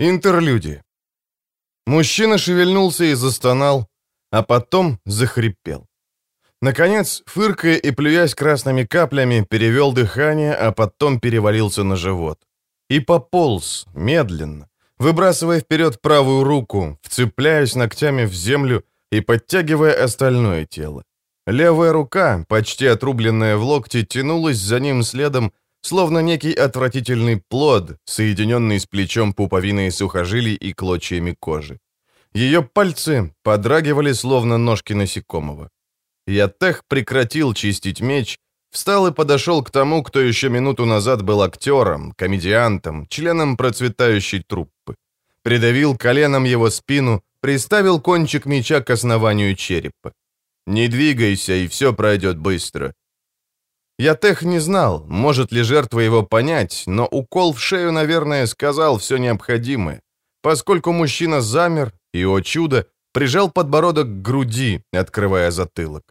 Интерлюдия. Мужчина шевельнулся и застонал, а потом захрипел. Наконец, фыркая и плюясь красными каплями, перевел дыхание, а потом перевалился на живот. И пополз, медленно, выбрасывая вперед правую руку, вцепляясь ногтями в землю и подтягивая остальное тело. Левая рука, почти отрубленная в локте, тянулась за ним следом, словно некий отвратительный плод, соединенный с плечом пуповиной сухожилий и клочьями кожи. Ее пальцы подрагивали, словно ножки насекомого. Ятех прекратил чистить меч, встал и подошел к тому, кто еще минуту назад был актером, комедиантом, членом процветающей труппы. Придавил коленом его спину, приставил кончик меча к основанию черепа. «Не двигайся, и все пройдет быстро». Ятех не знал, может ли жертва его понять, но укол в шею, наверное, сказал все необходимое, поскольку мужчина замер и, о чудо, прижал подбородок к груди, открывая затылок.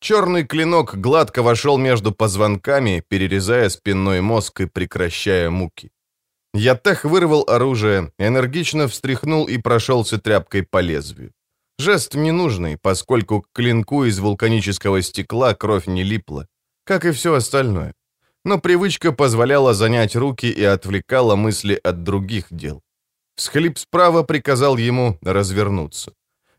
Черный клинок гладко вошел между позвонками, перерезая спинной мозг и прекращая муки. Ятех вырвал оружие, энергично встряхнул и прошелся тряпкой по лезвию. Жест ненужный, поскольку к клинку из вулканического стекла кровь не липла, как и все остальное. Но привычка позволяла занять руки и отвлекала мысли от других дел. Всхлип справа приказал ему развернуться.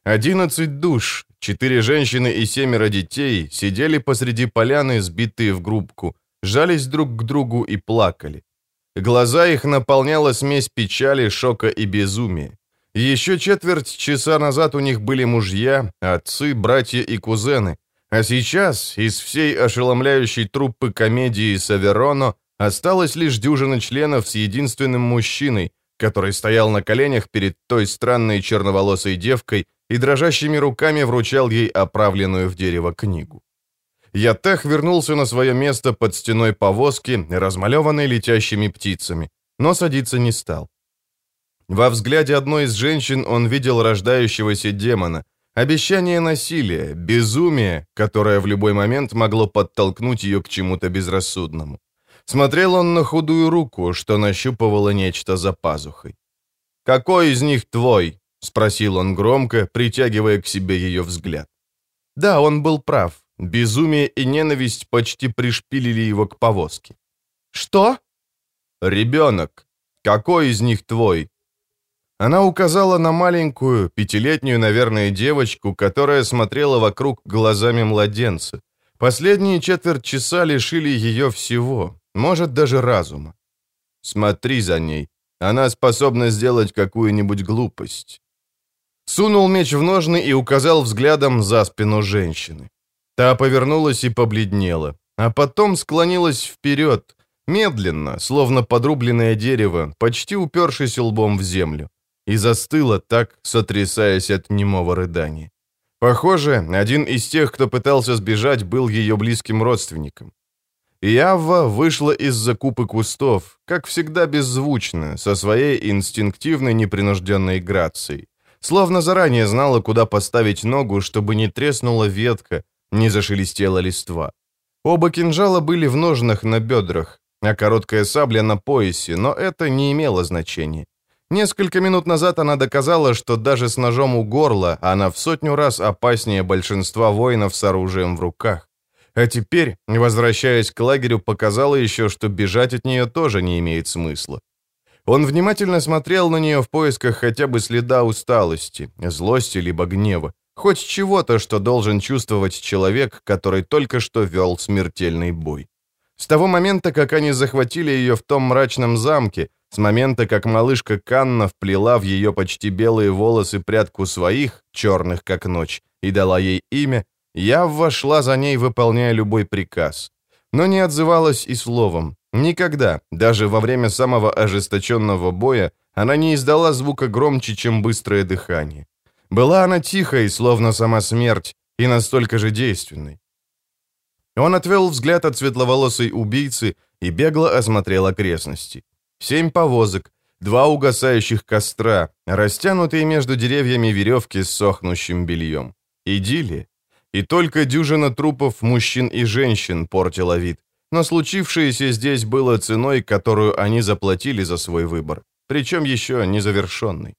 Одиннадцать душ, четыре женщины и семеро детей сидели посреди поляны, сбитые в группку, жались друг к другу и плакали. Глаза их наполняла смесь печали, шока и безумия. Еще четверть часа назад у них были мужья, отцы, братья и кузены, а сейчас из всей ошеломляющей труппы комедии «Савероно» осталось лишь дюжина членов с единственным мужчиной, который стоял на коленях перед той странной черноволосой девкой и дрожащими руками вручал ей оправленную в дерево книгу. Ятех вернулся на свое место под стеной повозки, размалеванной летящими птицами, но садиться не стал. Во взгляде одной из женщин он видел рождающегося демона, обещание насилия, безумие, которое в любой момент могло подтолкнуть ее к чему-то безрассудному. Смотрел он на худую руку, что нащупывало нечто за пазухой. «Какой из них твой?» — спросил он громко, притягивая к себе ее взгляд. Да, он был прав. Безумие и ненависть почти пришпилили его к повозке. «Что?» «Ребенок. Какой из них твой?» Она указала на маленькую, пятилетнюю, наверное, девочку, которая смотрела вокруг глазами младенца. Последние четверть часа лишили ее всего, может, даже разума. Смотри за ней. Она способна сделать какую-нибудь глупость. Сунул меч в ножны и указал взглядом за спину женщины. Та повернулась и побледнела, а потом склонилась вперед, медленно, словно подрубленное дерево, почти упершись лбом в землю и застыла так, сотрясаясь от немого рыдания. Похоже, один из тех, кто пытался сбежать, был ее близким родственником. Явва вышла из-за купы кустов, как всегда беззвучно, со своей инстинктивной непринужденной грацией. Словно заранее знала, куда поставить ногу, чтобы не треснула ветка, не зашелестела листва. Оба кинжала были в ножнах на бедрах, а короткая сабля на поясе, но это не имело значения. Несколько минут назад она доказала, что даже с ножом у горла она в сотню раз опаснее большинства воинов с оружием в руках. А теперь, возвращаясь к лагерю, показала еще, что бежать от нее тоже не имеет смысла. Он внимательно смотрел на нее в поисках хотя бы следа усталости, злости либо гнева, хоть чего-то, что должен чувствовать человек, который только что вел смертельный бой. С того момента, как они захватили ее в том мрачном замке, с момента, как малышка Канна вплела в ее почти белые волосы прядку своих, черных как ночь, и дала ей имя, я вошла за ней, выполняя любой приказ. Но не отзывалась и словом. Никогда, даже во время самого ожесточенного боя, она не издала звука громче, чем быстрое дыхание. Была она тихой, словно сама смерть, и настолько же действенной. Он отвел взгляд от светловолосой убийцы и бегло осмотрел окрестности семь повозок, два угасающих костра, растянутые между деревьями веревки с сохнущим бельем. Идиллия. И только дюжина трупов мужчин и женщин портила вид. Но случившееся здесь было ценой, которую они заплатили за свой выбор. причем еще не завершенный.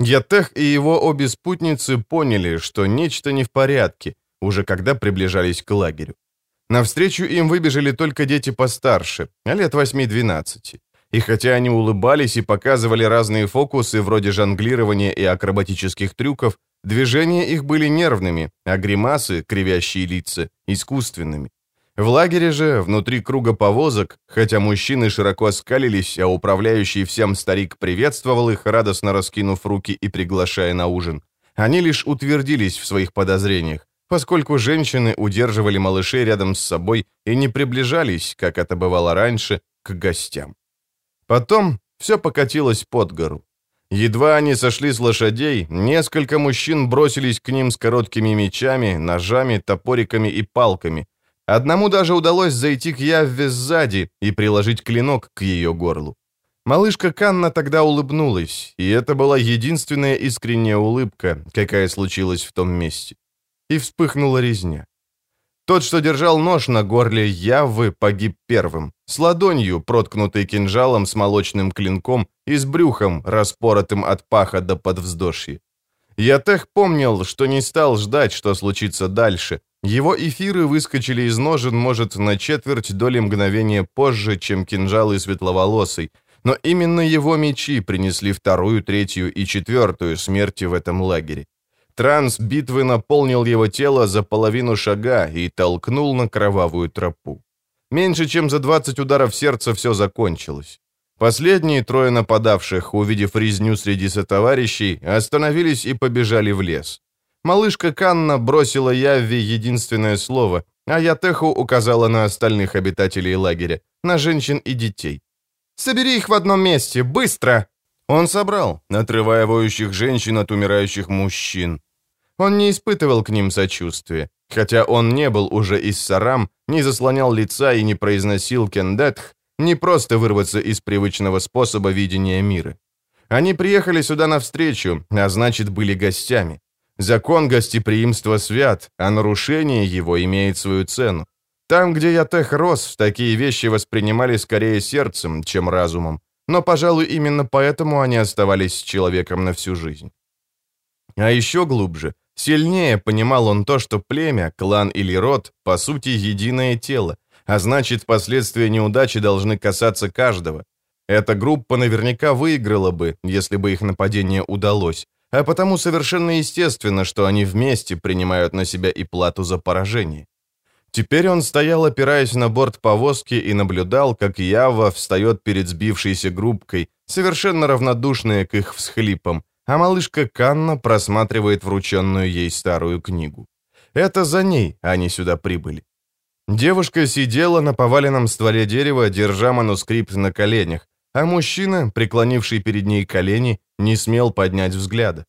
Ятех и его обе спутницы поняли, что нечто не в порядке, уже когда приближались к лагерю. Навстречу им выбежали только дети постарше, лет 8-12. И хотя они улыбались и показывали разные фокусы вроде жонглирования и акробатических трюков, движения их были нервными, а гримасы, кривящие лица, искусственными. В лагере же, внутри круга повозок, хотя мужчины широко скалились, а управляющий всем старик приветствовал их, радостно раскинув руки и приглашая на ужин, они лишь утвердились в своих подозрениях, поскольку женщины удерживали малышей рядом с собой и не приближались, как это бывало раньше, к гостям. Потом все покатилось под гору. Едва они сошли с лошадей, несколько мужчин бросились к ним с короткими мечами, ножами, топориками и палками. Одному даже удалось зайти к Явве сзади и приложить клинок к ее горлу. Малышка Канна тогда улыбнулась, и это была единственная искренняя улыбка, какая случилась в том месте. И вспыхнула резня. Тот, что держал нож на горле Явы, погиб первым, с ладонью, проткнутой кинжалом с молочным клинком и с брюхом, распоротым от паха до подвздошья. Ятех помнил, что не стал ждать, что случится дальше. Его эфиры выскочили из ножен, может, на четверть доли мгновения позже, чем кинжалы светловолосый, но именно его мечи принесли вторую, третью и четвертую смерти в этом лагере. Транс битвы наполнил его тело за половину шага и толкнул на кровавую тропу. Меньше чем за 20 ударов сердца все закончилось. Последние трое нападавших, увидев резню среди сотоварищей, остановились и побежали в лес. Малышка Канна бросила Явви единственное слово, а Ятеху указала на остальных обитателей лагеря, на женщин и детей. «Собери их в одном месте, быстро!» Он собрал, отрывая воющих женщин от умирающих мужчин. Он не испытывал к ним сочувствия, хотя он не был уже из сарам, не заслонял лица и не произносил кендетх, не просто вырваться из привычного способа видения мира. Они приехали сюда навстречу, а значит, были гостями. Закон гостеприимства свят, а нарушение его имеет свою цену. Там, где я тех рос, такие вещи воспринимали скорее сердцем, чем разумом. Но, пожалуй, именно поэтому они оставались человеком на всю жизнь. А еще глубже, Сильнее понимал он то, что племя, клан или род, по сути, единое тело, а значит, последствия неудачи должны касаться каждого. Эта группа наверняка выиграла бы, если бы их нападение удалось, а потому совершенно естественно, что они вместе принимают на себя и плату за поражение. Теперь он стоял, опираясь на борт повозки, и наблюдал, как Ява встает перед сбившейся группкой, совершенно равнодушная к их всхлипам, а малышка Канна просматривает врученную ей старую книгу. Это за ней они сюда прибыли. Девушка сидела на поваленном стволе дерева, держа манускрипт на коленях, а мужчина, преклонивший перед ней колени, не смел поднять взгляда.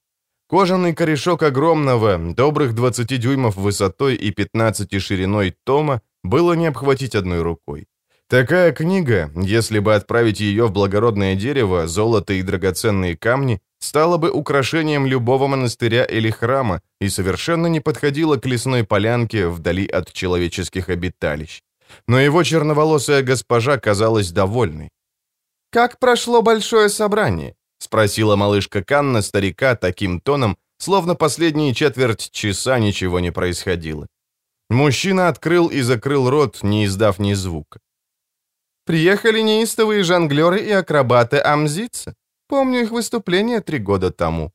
Кожаный корешок огромного, добрых 20 дюймов высотой и 15 шириной тома было не обхватить одной рукой. Такая книга, если бы отправить ее в благородное дерево, золото и драгоценные камни, стала бы украшением любого монастыря или храма и совершенно не подходила к лесной полянке вдали от человеческих обиталищ. Но его черноволосая госпожа казалась довольной. «Как прошло большое собрание?» — спросила малышка Канна старика таким тоном, словно последние четверть часа ничего не происходило. Мужчина открыл и закрыл рот, не издав ни звука. Приехали неистовые жонглеры и акробаты Амзица. Помню их выступление три года тому».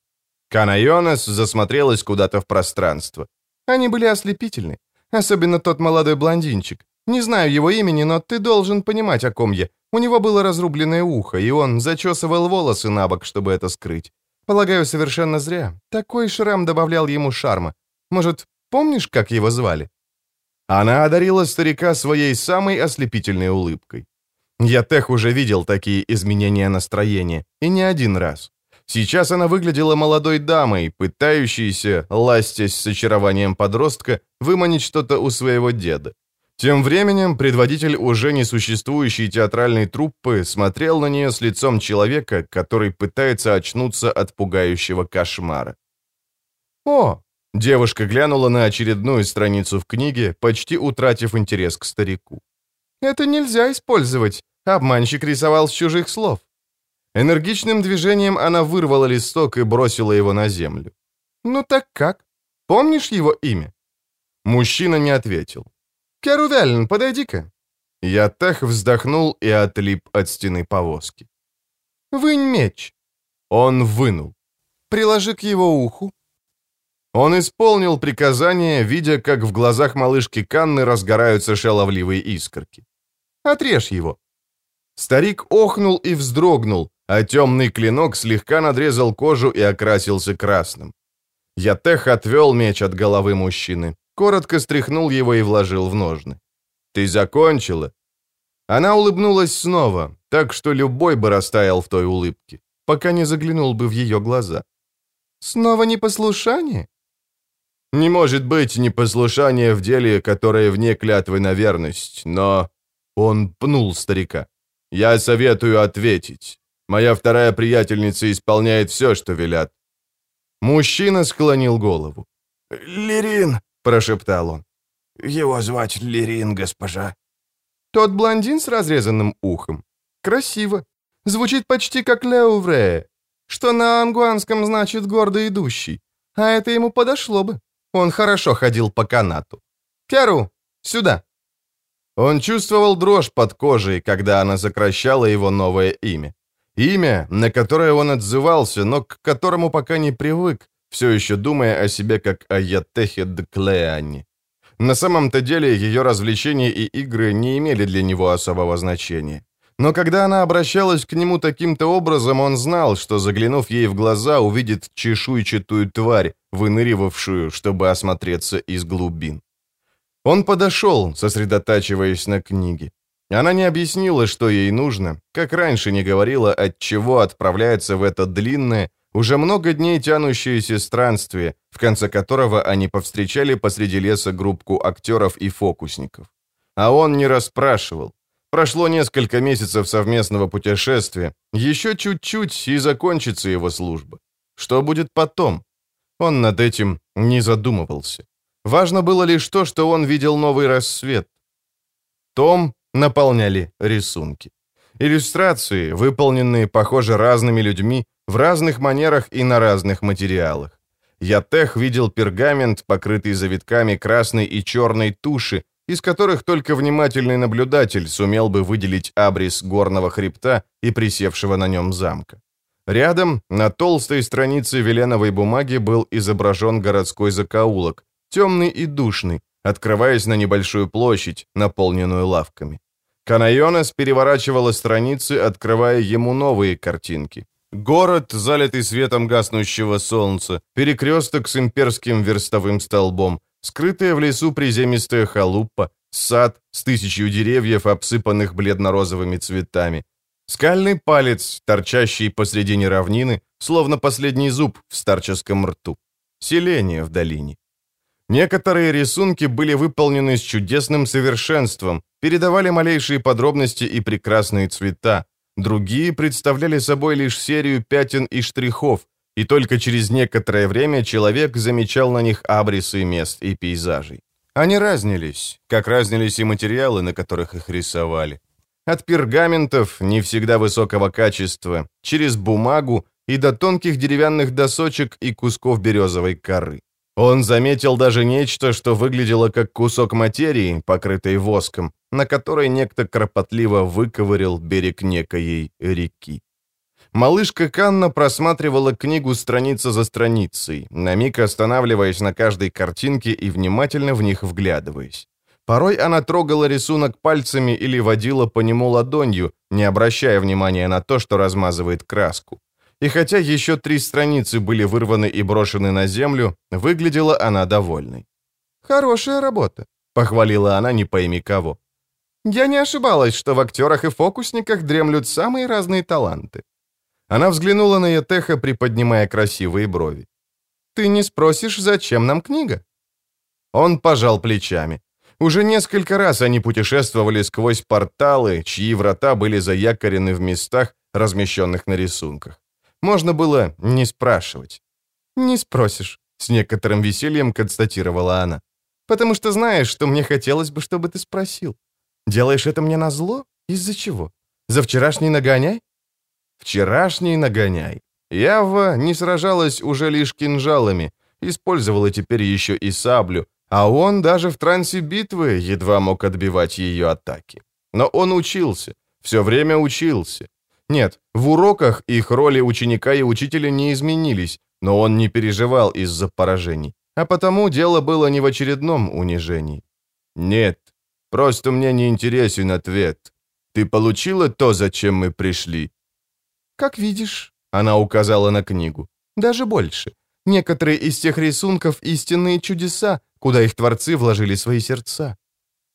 Канайонес засмотрелась куда-то в пространство. Они были ослепительны. Особенно тот молодой блондинчик. Не знаю его имени, но ты должен понимать, о ком я. У него было разрубленное ухо, и он зачесывал волосы на бок, чтобы это скрыть. Полагаю, совершенно зря. Такой шрам добавлял ему шарма. Может, помнишь, как его звали?» Она одарила старика своей самой ослепительной улыбкой. Я Тех уже видел такие изменения настроения, и не один раз. Сейчас она выглядела молодой дамой, пытающейся, ластясь с очарованием подростка, выманить что-то у своего деда. Тем временем предводитель уже несуществующей театральной труппы смотрел на нее с лицом человека, который пытается очнуться от пугающего кошмара. «О!» – девушка глянула на очередную страницу в книге, почти утратив интерес к старику. Это нельзя использовать. Обманщик рисовал с чужих слов. Энергичным движением она вырвала листок и бросила его на землю. «Ну так как? Помнишь его имя?» Мужчина не ответил. «Керувелин, подойди-ка». Я так вздохнул и отлип от стены повозки. «Вынь меч». Он вынул. «Приложи к его уху». Он исполнил приказание, видя, как в глазах малышки Канны разгораются шаловливые искорки. «Отрежь его». Старик охнул и вздрогнул, а темный клинок слегка надрезал кожу и окрасился красным. Ятех отвел меч от головы мужчины, коротко стряхнул его и вложил в ножны. «Ты закончила?» Она улыбнулась снова, так что любой бы растаял в той улыбке, пока не заглянул бы в ее глаза. «Снова непослушание?» «Не может быть непослушание в деле, которое вне клятвы на верность, но...» Он пнул старика. «Я советую ответить. Моя вторая приятельница исполняет все, что велят». Мужчина склонил голову. «Лерин», — прошептал он. «Его звать Лерин, госпожа». «Тот блондин с разрезанным ухом. Красиво. Звучит почти как Леувре, что на ангуанском значит «гордо идущий». А это ему подошло бы. Он хорошо ходил по канату. «Керу, сюда!» Он чувствовал дрожь под кожей, когда она сокращала его новое имя. Имя, на которое он отзывался, но к которому пока не привык, все еще думая о себе как о Ятехе Клеане. На самом-то деле ее развлечения и игры не имели для него особого значения. Но когда она обращалась к нему таким-то образом, он знал, что, заглянув ей в глаза, увидит чешуйчатую тварь, выныривавшую, чтобы осмотреться из глубин. Он подошел, сосредотачиваясь на книге. Она не объяснила, что ей нужно, как раньше не говорила, от чего отправляется в это длинное, уже много дней тянущееся странствие, в конце которого они повстречали посреди леса группку актеров и фокусников. А он не расспрашивал. Прошло несколько месяцев совместного путешествия, еще чуть-чуть и закончится его служба. Что будет потом? Он над этим не задумывался. Важно было лишь то, что он видел новый рассвет. Том наполняли рисунки. Иллюстрации, выполненные, похоже, разными людьми, в разных манерах и на разных материалах. Ятех видел пергамент, покрытый завитками красной и черной туши, из которых только внимательный наблюдатель сумел бы выделить абрис горного хребта и присевшего на нем замка. Рядом, на толстой странице веленовой бумаги, был изображен городской закоулок, темный и душный, открываясь на небольшую площадь, наполненную лавками. Канайонес переворачивала страницы, открывая ему новые картинки. Город, залитый светом гаснущего солнца, перекресток с имперским верстовым столбом, скрытая в лесу приземистая халупа, сад с тысячью деревьев, обсыпанных бледно-розовыми цветами, скальный палец, торчащий посредине равнины, словно последний зуб в старческом рту, селение в долине. Некоторые рисунки были выполнены с чудесным совершенством, передавали малейшие подробности и прекрасные цвета. Другие представляли собой лишь серию пятен и штрихов, и только через некоторое время человек замечал на них абрисы мест и пейзажей. Они разнились, как разнились и материалы, на которых их рисовали. От пергаментов, не всегда высокого качества, через бумагу и до тонких деревянных досочек и кусков березовой коры. Он заметил даже нечто, что выглядело как кусок материи, покрытый воском, на которой некто кропотливо выковырил берег некоей реки. Малышка Канна просматривала книгу страница за страницей, на миг останавливаясь на каждой картинке и внимательно в них вглядываясь. Порой она трогала рисунок пальцами или водила по нему ладонью, не обращая внимания на то, что размазывает краску. И хотя еще три страницы были вырваны и брошены на землю, выглядела она довольной. «Хорошая работа», — похвалила она не пойми кого. «Я не ошибалась, что в актерах и фокусниках дремлют самые разные таланты». Она взглянула на Етеха, приподнимая красивые брови. «Ты не спросишь, зачем нам книга?» Он пожал плечами. Уже несколько раз они путешествовали сквозь порталы, чьи врата были заякорены в местах, размещенных на рисунках. Можно было не спрашивать. «Не спросишь», — с некоторым весельем констатировала она. «Потому что знаешь, что мне хотелось бы, чтобы ты спросил. Делаешь это мне назло? Из-за чего? За вчерашний нагоняй?» Вчерашний нагоняй. Ява не сражалась уже лишь кинжалами, использовала теперь еще и саблю, а он даже в трансе битвы едва мог отбивать ее атаки. Но он учился, все время учился. Нет, в уроках их роли ученика и учителя не изменились, но он не переживал из-за поражений, а потому дело было не в очередном унижении. «Нет, просто мне не интересен ответ. Ты получила то, зачем мы пришли?» «Как видишь», — она указала на книгу, — «даже больше. Некоторые из тех рисунков — истинные чудеса, куда их творцы вложили свои сердца».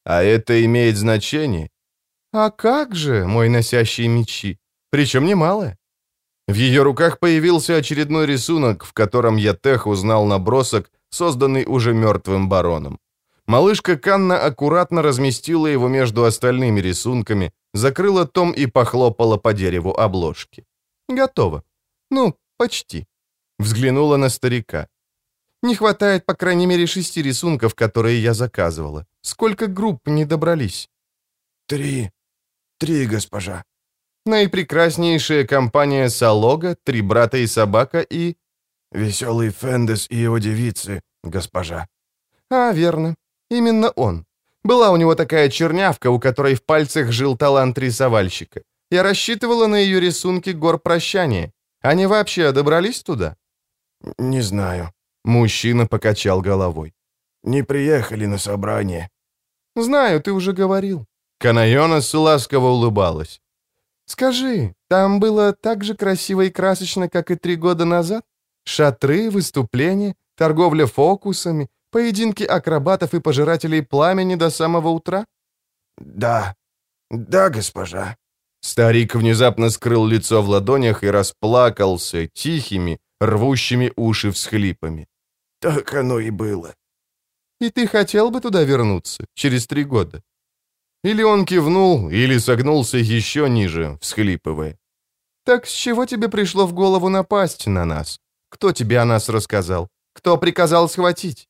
«А это имеет значение?» «А как же, мой носящий мечи? Причем немалое». В ее руках появился очередной рисунок, в котором Ятех узнал набросок, созданный уже мертвым бароном. Малышка Канна аккуратно разместила его между остальными рисунками, закрыла том и похлопала по дереву обложки. «Готово. Ну, почти». Взглянула на старика. «Не хватает, по крайней мере, шести рисунков, которые я заказывала. Сколько групп не добрались?» «Три. Три, госпожа». Наипрекраснейшая компания Салога, Три брата и собака и... «Веселый Фендес и его девицы, госпожа». «А, верно. Именно он. Была у него такая чернявка, у которой в пальцах жил талант рисовальщика. Я рассчитывала на ее рисунки гор прощания. Они вообще добрались туда?» «Не знаю». Мужчина покачал головой. «Не приехали на собрание». «Знаю, ты уже говорил». Канайонас ласково улыбалась. «Скажи, там было так же красиво и красочно, как и три года назад? Шатры, выступления, торговля фокусами, Поединки акробатов и пожирателей пламени до самого утра? Да, да, госпожа. Старик внезапно скрыл лицо в ладонях и расплакался тихими, рвущими уши всхлипами. Так оно и было. И ты хотел бы туда вернуться через три года? Или он кивнул, или согнулся еще ниже, всхлипывая. Так с чего тебе пришло в голову напасть на нас? Кто тебе о нас рассказал? Кто приказал схватить?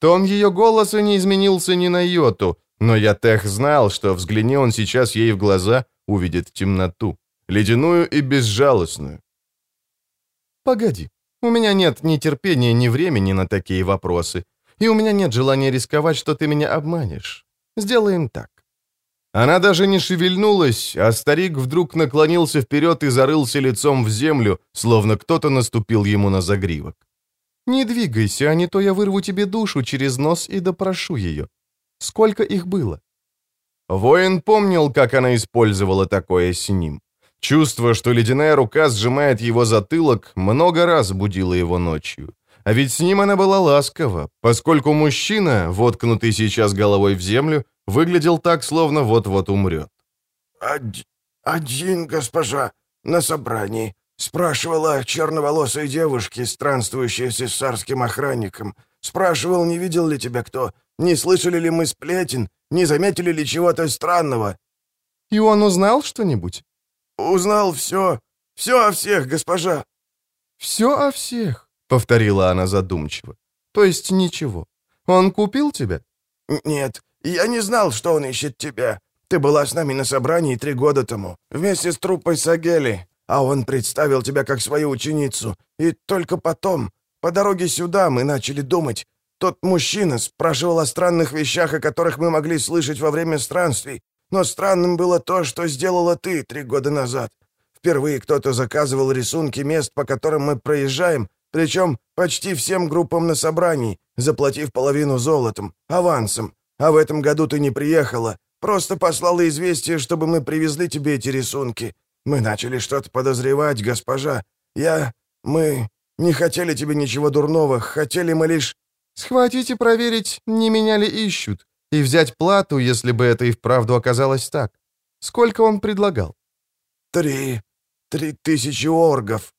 Тон ее голоса не изменился ни на йоту, но я тех знал, что взгляни он сейчас ей в глаза, увидит темноту, ледяную и безжалостную. «Погоди, у меня нет ни терпения, ни времени на такие вопросы, и у меня нет желания рисковать, что ты меня обманешь. Сделаем так». Она даже не шевельнулась, а старик вдруг наклонился вперед и зарылся лицом в землю, словно кто-то наступил ему на загривок. Не двигайся, а не то я вырву тебе душу через нос и допрошу ее. Сколько их было?» Воин помнил, как она использовала такое с ним. Чувство, что ледяная рука сжимает его затылок, много раз будило его ночью. А ведь с ним она была ласкова, поскольку мужчина, воткнутый сейчас головой в землю, выглядел так, словно вот-вот умрет. Од... «Один, госпожа, на собрании. Спрашивала о черноволосой девушке, странствующей с царским охранником. Спрашивал, не видел ли тебя кто, не слышали ли мы сплетен, не заметили ли чего-то странного. И он узнал что-нибудь? Узнал все. Все о всех, госпожа. Все о всех, повторила она задумчиво. То есть ничего. Он купил тебя? Нет, я не знал, что он ищет тебя. Ты была с нами на собрании три года тому, вместе с труппой Сагели а он представил тебя как свою ученицу. И только потом, по дороге сюда, мы начали думать. Тот мужчина спрашивал о странных вещах, о которых мы могли слышать во время странствий. Но странным было то, что сделала ты три года назад. Впервые кто-то заказывал рисунки мест, по которым мы проезжаем, причем почти всем группам на собрании, заплатив половину золотом, авансом. А в этом году ты не приехала, просто послала известие, чтобы мы привезли тебе эти рисунки. Мы начали что-то подозревать, госпожа. Я... Мы не хотели тебе ничего дурного, хотели мы лишь...» «Схватить и проверить, не меня ли ищут, и взять плату, если бы это и вправду оказалось так. Сколько он предлагал?» «Три... три тысячи оргов».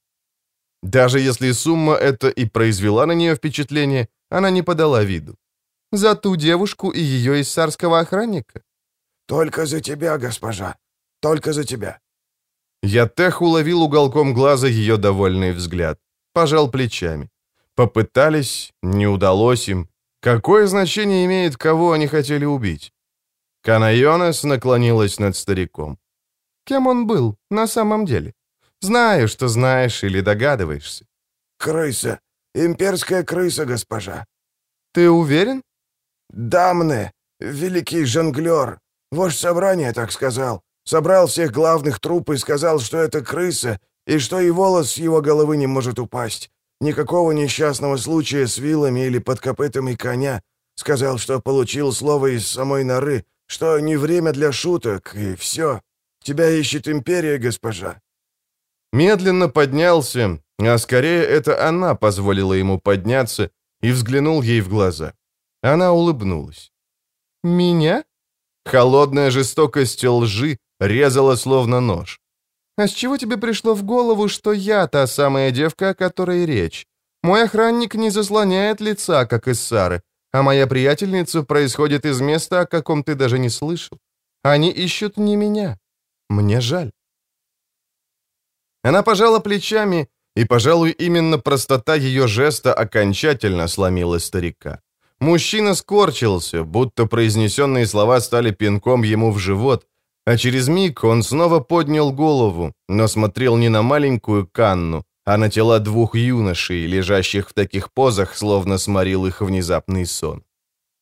Даже если сумма эта и произвела на нее впечатление, она не подала виду. «За ту девушку и ее из царского охранника?» «Только за тебя, госпожа. Только за тебя. Ятех уловил уголком глаза ее довольный взгляд. Пожал плечами. Попытались, не удалось им. Какое значение имеет, кого они хотели убить? Канайонес наклонилась над стариком. Кем он был на самом деле? Знаю, что знаешь или догадываешься. Крыса. Имперская крыса, госпожа. Ты уверен? Дамне, великий жонглер. Вождь собрания так сказал. Собрал всех главных труп и сказал, что это крыса, и что и волос с его головы не может упасть. Никакого несчастного случая с вилами или под копытами коня. Сказал, что получил слово из самой норы, что не время для шуток, и все. Тебя ищет империя, госпожа». Медленно поднялся, а скорее это она позволила ему подняться, и взглянул ей в глаза. Она улыбнулась. «Меня?» Холодная жестокость лжи резала словно нож. «А с чего тебе пришло в голову, что я та самая девка, о которой речь? Мой охранник не заслоняет лица, как из Сары, а моя приятельница происходит из места, о каком ты даже не слышал. Они ищут не меня. Мне жаль». Она пожала плечами, и, пожалуй, именно простота ее жеста окончательно сломила старика. Мужчина скорчился, будто произнесенные слова стали пинком ему в живот, а через миг он снова поднял голову, но смотрел не на маленькую Канну, а на тела двух юношей, лежащих в таких позах, словно сморил их внезапный сон.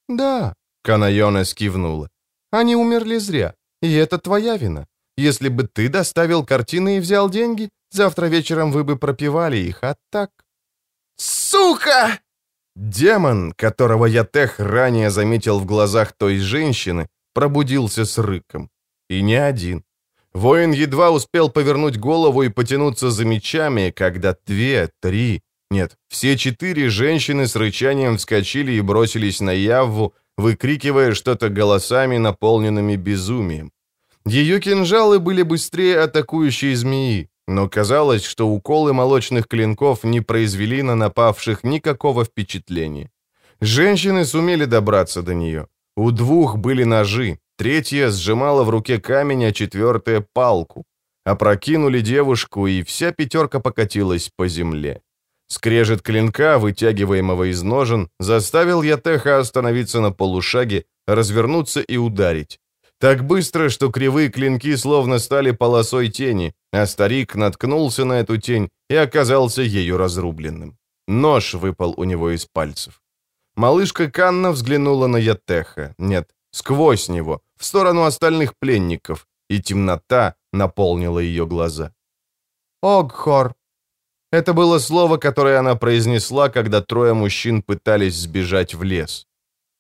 «Да», — Канайона скивнула, — «они умерли зря, и это твоя вина. Если бы ты доставил картины и взял деньги, завтра вечером вы бы пропивали их, а так...» «Сука!» Демон, которого я Тех ранее заметил в глазах той женщины, пробудился с рыком. И не один. Воин едва успел повернуть голову и потянуться за мечами, когда две, три, нет, все четыре женщины с рычанием вскочили и бросились на Явву, выкрикивая что-то голосами, наполненными безумием. Ее кинжалы были быстрее атакующей змеи, но казалось, что уколы молочных клинков не произвели на напавших никакого впечатления. Женщины сумели добраться до нее. У двух были ножи, третья сжимала в руке камень, а четвертая — палку. Опрокинули девушку, и вся пятерка покатилась по земле. Скрежет клинка, вытягиваемого из ножен, заставил Ятеха остановиться на полушаге, развернуться и ударить. Так быстро, что кривые клинки словно стали полосой тени, а старик наткнулся на эту тень и оказался ею разрубленным. Нож выпал у него из пальцев. Малышка Канна взглянула на Ятеха. Нет, сквозь него, в сторону остальных пленников, и темнота наполнила ее глаза. «Огхор». Это было слово, которое она произнесла, когда трое мужчин пытались сбежать в лес.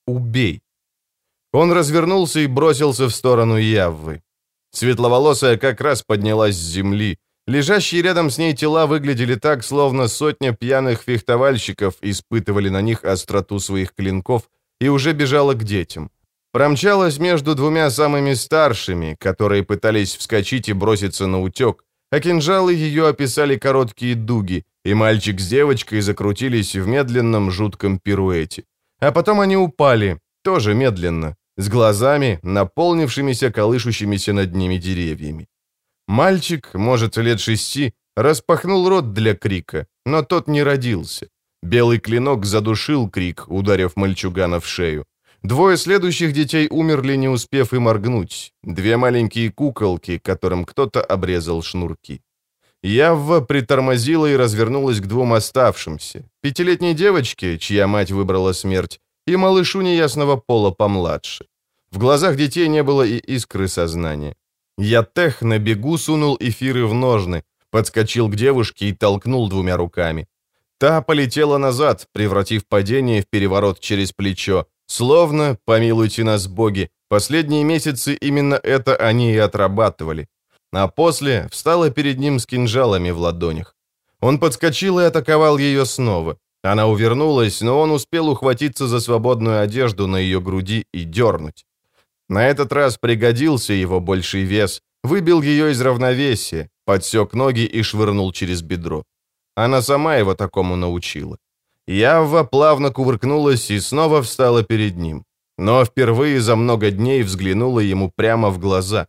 «Убей». Он развернулся и бросился в сторону Яввы. Светловолосая как раз поднялась с земли. Лежащие рядом с ней тела выглядели так, словно сотня пьяных фехтовальщиков испытывали на них остроту своих клинков и уже бежала к детям. Промчалась между двумя самыми старшими, которые пытались вскочить и броситься на утек, а кинжалы ее описали короткие дуги, и мальчик с девочкой закрутились в медленном жутком пируэте. А потом они упали, тоже медленно, с глазами, наполнившимися колышущимися над ними деревьями. Мальчик, может, лет шести, распахнул рот для крика, но тот не родился. Белый клинок задушил крик, ударив мальчугана в шею. Двое следующих детей умерли, не успев и моргнуть. Две маленькие куколки, которым кто-то обрезал шнурки. Явва притормозила и развернулась к двум оставшимся. Пятилетней девочке, чья мать выбрала смерть, и малышу неясного пола помладше. В глазах детей не было и искры сознания. Ятех на бегу сунул эфиры в ножны, подскочил к девушке и толкнул двумя руками. Та полетела назад, превратив падение в переворот через плечо, Словно, помилуйте нас боги, последние месяцы именно это они и отрабатывали. А после встала перед ним с кинжалами в ладонях. Он подскочил и атаковал ее снова. Она увернулась, но он успел ухватиться за свободную одежду на ее груди и дернуть. На этот раз пригодился его больший вес, выбил ее из равновесия, подсек ноги и швырнул через бедро. Она сама его такому научила. Явва плавно кувыркнулась и снова встала перед ним, но впервые за много дней взглянула ему прямо в глаза.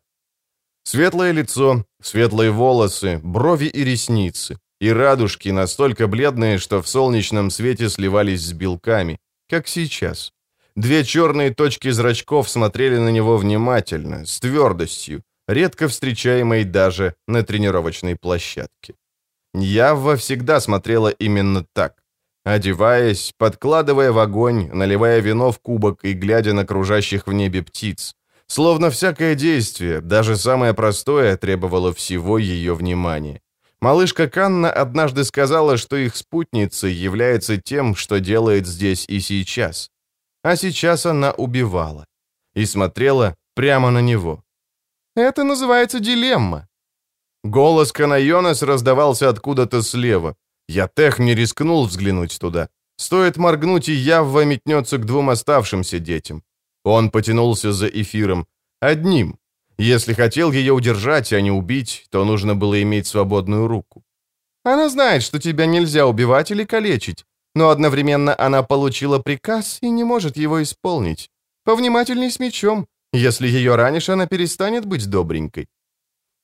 Светлое лицо, светлые волосы, брови и ресницы, и радужки настолько бледные, что в солнечном свете сливались с белками, как сейчас. Две черные точки зрачков смотрели на него внимательно, с твердостью, редко встречаемой даже на тренировочной площадке. Явва всегда смотрела именно так. Одеваясь, подкладывая в огонь, наливая вино в кубок и глядя на кружащих в небе птиц. Словно всякое действие, даже самое простое, требовало всего ее внимания. Малышка Канна однажды сказала, что их спутницей является тем, что делает здесь и сейчас. А сейчас она убивала. И смотрела прямо на него. Это называется дилемма. Голос Канайонас раздавался откуда-то слева. Я тех не рискнул взглянуть туда. Стоит моргнуть, и Явва метнется к двум оставшимся детям. Он потянулся за эфиром. Одним. Если хотел ее удержать, а не убить, то нужно было иметь свободную руку. Она знает, что тебя нельзя убивать или калечить, но одновременно она получила приказ и не может его исполнить. Повнимательней с мечом. Если ее ранишь, она перестанет быть добренькой.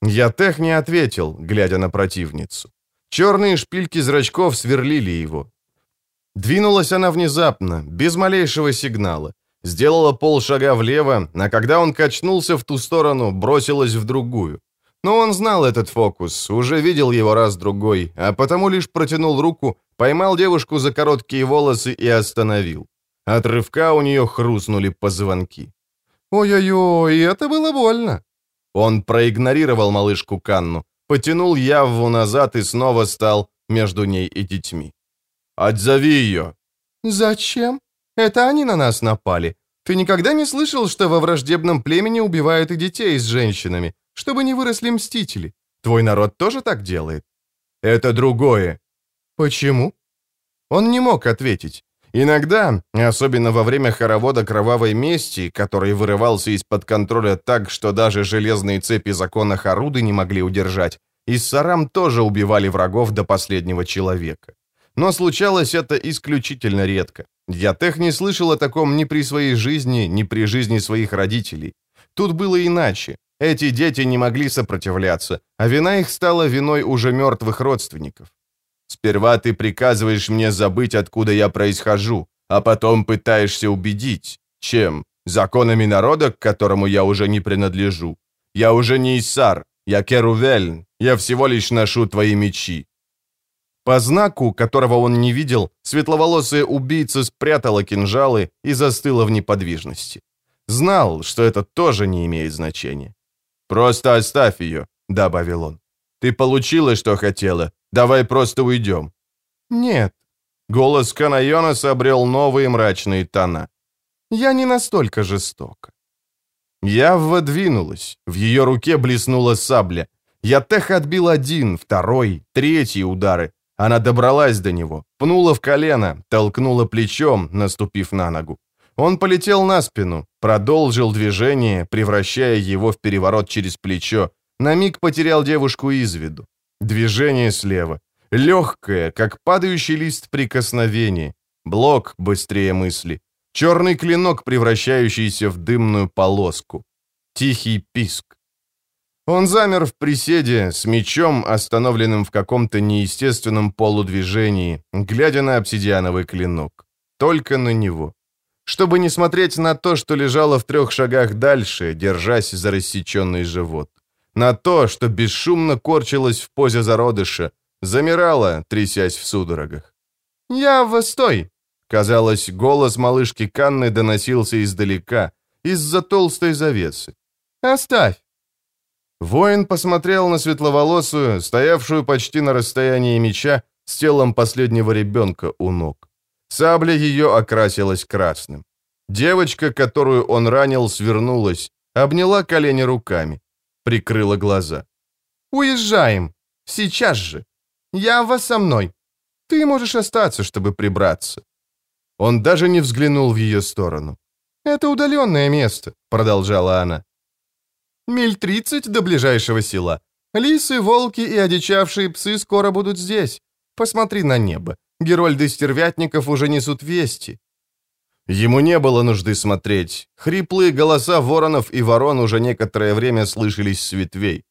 Я тех не ответил, глядя на противницу. Черные шпильки зрачков сверлили его. Двинулась она внезапно, без малейшего сигнала. Сделала полшага влево, а когда он качнулся в ту сторону, бросилась в другую. Но он знал этот фокус, уже видел его раз-другой, а потому лишь протянул руку, поймал девушку за короткие волосы и остановил. От рывка у нее хрустнули позвонки. «Ой-ой-ой, это было больно!» Он проигнорировал малышку Канну, потянул Явву назад и снова стал между ней и детьми. «Отзови ее!» «Зачем? Это они на нас напали. Ты никогда не слышал, что во враждебном племени убивают и детей с женщинами, чтобы не выросли мстители? Твой народ тоже так делает?» «Это другое». «Почему?» Он не мог ответить. Иногда, особенно во время хоровода кровавой мести, который вырывался из-под контроля так, что даже железные цепи закона Харуды не могли удержать, Иссарам тоже убивали врагов до последнего человека. Но случалось это исключительно редко. Ятех не слышал о таком ни при своей жизни, ни при жизни своих родителей. Тут было иначе. Эти дети не могли сопротивляться, а вина их стала виной уже мертвых родственников. Сперва ты приказываешь мне забыть, откуда я происхожу, а потом пытаешься убедить. Чем? Законами народа, к которому я уже не принадлежу. Я уже не Иссар, я Керувельн, я всего лишь ношу твои мечи». По знаку, которого он не видел, светловолосая убийца спрятала кинжалы и застыла в неподвижности. Знал, что это тоже не имеет значения. «Просто оставь ее», — добавил он. «Ты получила, что хотела, Давай просто уйдем». «Нет». Голос Канайонаса обрел новые мрачные тона. «Я не настолько жестока». Явва двинулась. В ее руке блеснула сабля. Ятех отбил один, второй, третий удары. Она добралась до него, пнула в колено, толкнула плечом, наступив на ногу. Он полетел на спину, продолжил движение, превращая его в переворот через плечо. На миг потерял девушку из виду. Движение слева. Легкое, как падающий лист прикосновение. Блок быстрее мысли. Черный клинок, превращающийся в дымную полоску. Тихий писк. Он замер в приседе, с мечом, остановленным в каком-то неестественном полудвижении, глядя на обсидиановый клинок. Только на него. Чтобы не смотреть на то, что лежало в трех шагах дальше, держась за рассеченный живот на то, что бесшумно корчилась в позе зародыша, замирала, трясясь в судорогах. «Я востой!» Казалось, голос малышки Канны доносился издалека, из-за толстой завесы. «Оставь!» Воин посмотрел на светловолосую, стоявшую почти на расстоянии меча, с телом последнего ребенка у ног. Сабля ее окрасилась красным. Девочка, которую он ранил, свернулась, обняла колени руками прикрыла глаза. «Уезжаем! Сейчас же! Я вас со мной! Ты можешь остаться, чтобы прибраться!» Он даже не взглянул в ее сторону. «Это удаленное место», — продолжала она. «Миль тридцать до ближайшего села. Лисы, волки и одичавшие псы скоро будут здесь. Посмотри на небо. Герольды стервятников уже несут вести. Ему не было нужды смотреть. Хриплые голоса воронов и ворон уже некоторое время слышались с ветвей.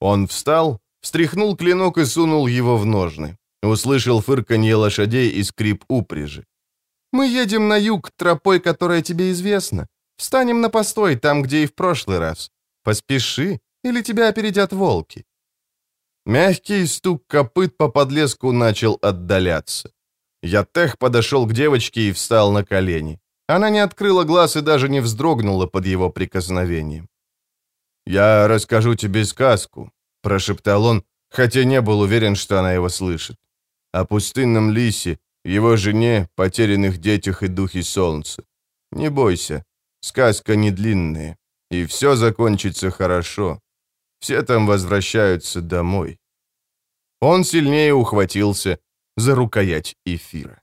Он встал, встряхнул клинок и сунул его в ножны. Услышал фырканье лошадей и скрип упряжи. «Мы едем на юг, тропой, которая тебе известна. Встанем на постой, там, где и в прошлый раз. Поспеши, Или тебя опередят волки?» Мягкий стук копыт по подлеску начал отдаляться. Ятех подошел к девочке и встал на колени. Она не открыла глаз и даже не вздрогнула под его прикосновением. «Я расскажу тебе сказку», — прошептал он, хотя не был уверен, что она его слышит. «О пустынном лисе, его жене, потерянных детях и духе солнца. Не бойся, сказка не длинная, и все закончится хорошо. Все там возвращаются домой». Он сильнее ухватился за рукоять эфира.